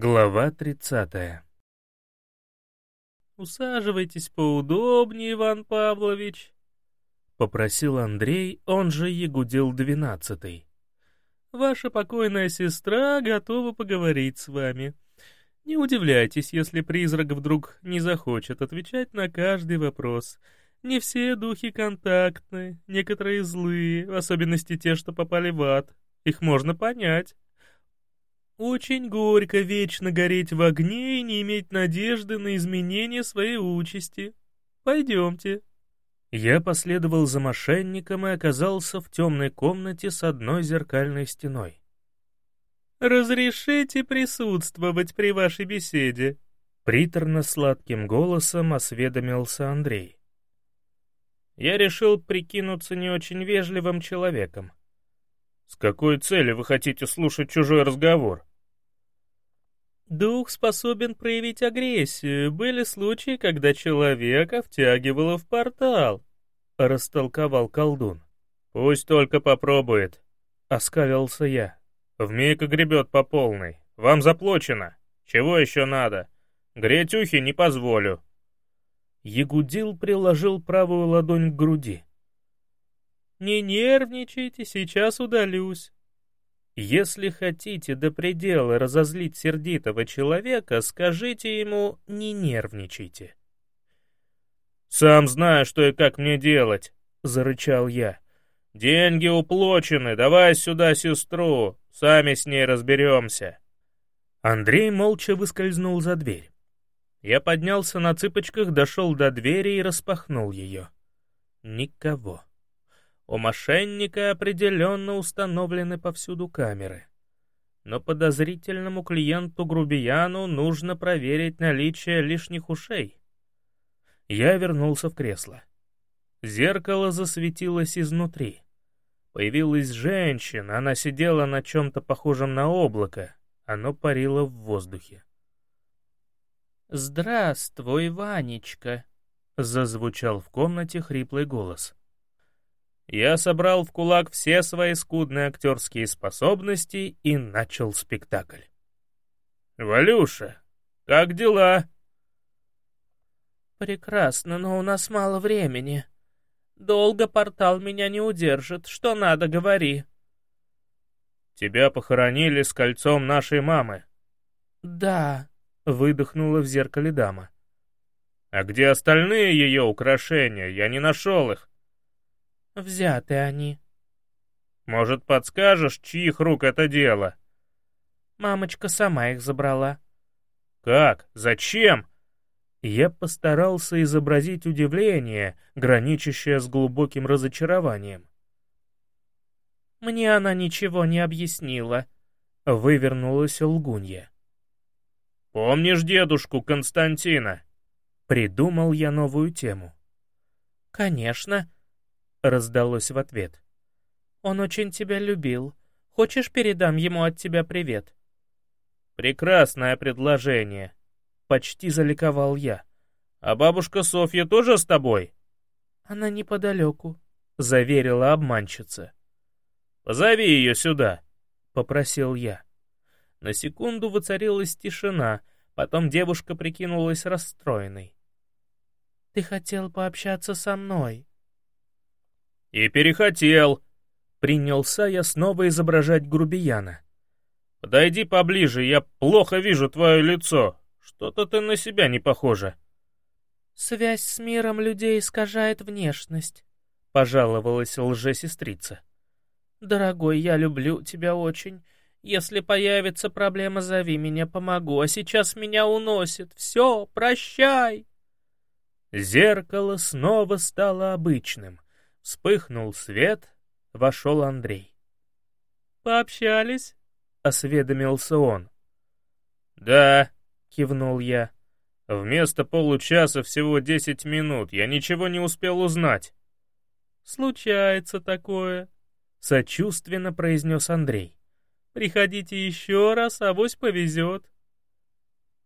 Глава 30 «Усаживайтесь поудобнее, Иван Павлович», — попросил Андрей, он же Ягудил двенадцатый. «Ваша покойная сестра готова поговорить с вами. Не удивляйтесь, если призрак вдруг не захочет отвечать на каждый вопрос. Не все духи контактны, некоторые злые, в особенности те, что попали в ад. Их можно понять». Очень горько вечно гореть в огне и не иметь надежды на изменение своей участи. Пойдемте. Я последовал за мошенником и оказался в темной комнате с одной зеркальной стеной. «Разрешите присутствовать при вашей беседе?» Приторно-сладким голосом осведомился Андрей. Я решил прикинуться не очень вежливым человеком. «С какой целью вы хотите слушать чужой разговор?» Дух способен проявить агрессию. Были случаи, когда человека втягивало в портал, — растолковал колдун. «Пусть только попробует», — оскалился я. «Вмиг гребет по полной. Вам заплачено. Чего еще надо? Греть ухи не позволю». Ягудил приложил правую ладонь к груди. «Не нервничайте, сейчас удалюсь. Если хотите до предела разозлить сердитого человека, скажите ему «не нервничайте». «Сам знаю, что и как мне делать», — зарычал я. «Деньги уплочены, давай сюда сестру, сами с ней разберемся». Андрей молча выскользнул за дверь. Я поднялся на цыпочках, дошел до двери и распахнул ее. Никого. У мошенника определенно установлены повсюду камеры. Но подозрительному клиенту-грубияну нужно проверить наличие лишних ушей. Я вернулся в кресло. Зеркало засветилось изнутри. Появилась женщина, она сидела на чем-то похожем на облако, оно парило в воздухе. «Здравствуй, Ванечка!» — зазвучал в комнате хриплый голос я собрал в кулак все свои скудные актерские способности и начал спектакль. «Валюша, как дела?» «Прекрасно, но у нас мало времени. Долго портал меня не удержит. Что надо, говори». «Тебя похоронили с кольцом нашей мамы». «Да», — выдохнула в зеркале дама. «А где остальные ее украшения? Я не нашел их». Взяты они. Может, подскажешь, чьих рук это дело? Мамочка сама их забрала. Как? Зачем? Я постарался изобразить удивление, граничащее с глубоким разочарованием. Мне она ничего не объяснила. Вывернулась лгунья. «Помнишь дедушку Константина?» Придумал я новую тему. «Конечно», — раздалось в ответ. «Он очень тебя любил. Хочешь, передам ему от тебя привет?» «Прекрасное предложение», — почти заликовал я. «А бабушка Софья тоже с тобой?» «Она неподалеку», — заверила обманщица. «Позови ее сюда», — попросил я. На секунду воцарилась тишина, потом девушка прикинулась расстроенной. «Ты хотел пообщаться со мной», «И перехотел!» Принялся я снова изображать грубияна. «Подойди поближе, я плохо вижу твое лицо. Что-то ты на себя не похожа». «Связь с миром людей искажает внешность», — пожаловалась лжесестрица. «Дорогой, я люблю тебя очень. Если появится проблема, зови меня, помогу, а сейчас меня уносит. Все, прощай!» Зеркало снова стало обычным — Вспыхнул свет, вошел Андрей. «Пообщались?» — осведомился он. «Да», — кивнул я. «Вместо получаса всего десять минут. Я ничего не успел узнать». «Случается такое», — сочувственно произнес Андрей. «Приходите еще раз, авось повезет».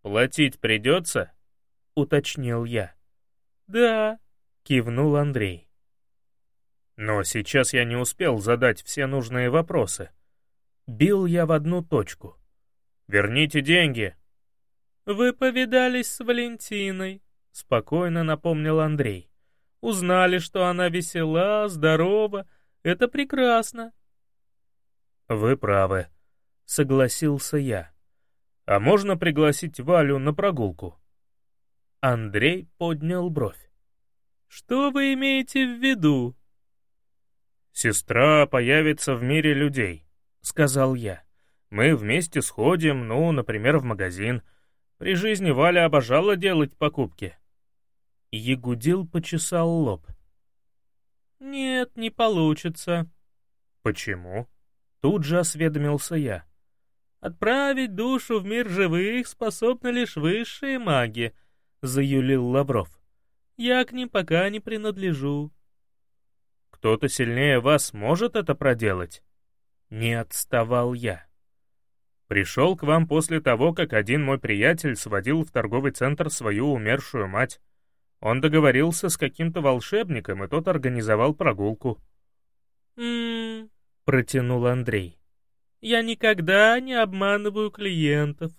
«Платить придется?» — уточнил я. «Да», — кивнул Андрей. Но сейчас я не успел задать все нужные вопросы. Бил я в одну точку. «Верните деньги!» «Вы повидались с Валентиной», — спокойно напомнил Андрей. «Узнали, что она весела, здорова. Это прекрасно». «Вы правы», — согласился я. «А можно пригласить Валю на прогулку?» Андрей поднял бровь. «Что вы имеете в виду?» «Сестра появится в мире людей», — сказал я. «Мы вместе сходим, ну, например, в магазин. При жизни Валя обожала делать покупки». Ягудил почесал лоб. «Нет, не получится». «Почему?» Тут же осведомился я. «Отправить душу в мир живых способны лишь высшие маги», — заюлил Лавров. «Я к ним пока не принадлежу». «Кто-то сильнее вас может это проделать?» Не отставал я. Пришел к вам после того, как один мой приятель сводил в торговый центр свою умершую мать. Он договорился с каким-то волшебником, и тот организовал прогулку. «М-м-м», протянул Андрей. «Я никогда не обманываю клиентов.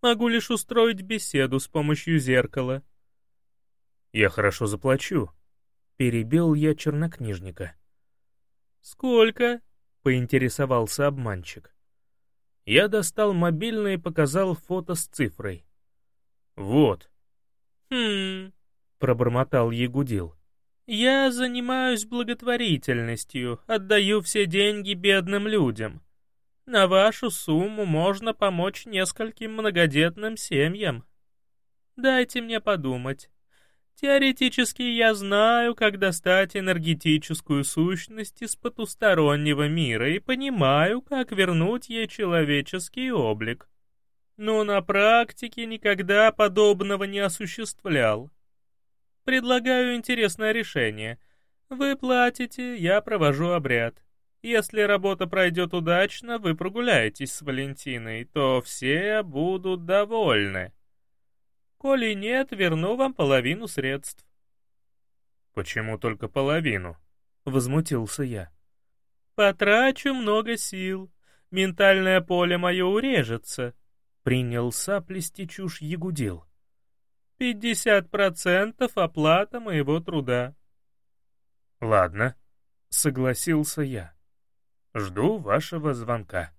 Могу лишь устроить беседу с помощью зеркала». «Я хорошо заплачу», Перебил я чернокнижника. «Сколько?» — поинтересовался обманщик. Я достал мобильный и показал фото с цифрой. «Вот». «Хм...» — пробормотал Ягудил. «Я занимаюсь благотворительностью, отдаю все деньги бедным людям. На вашу сумму можно помочь нескольким многодетным семьям. Дайте мне подумать. Теоретически я знаю, как достать энергетическую сущность из потустороннего мира и понимаю, как вернуть ей человеческий облик. Но на практике никогда подобного не осуществлял. Предлагаю интересное решение. Вы платите, я провожу обряд. Если работа пройдет удачно, вы прогуляетесь с Валентиной, то все будут довольны. Коли нет, верну вам половину средств». «Почему только половину?» — возмутился я. «Потрачу много сил. Ментальное поле мое урежется», — принялся плести чушь Ягудил. «Пятьдесят процентов оплата моего труда». «Ладно», — согласился я. «Жду вашего звонка».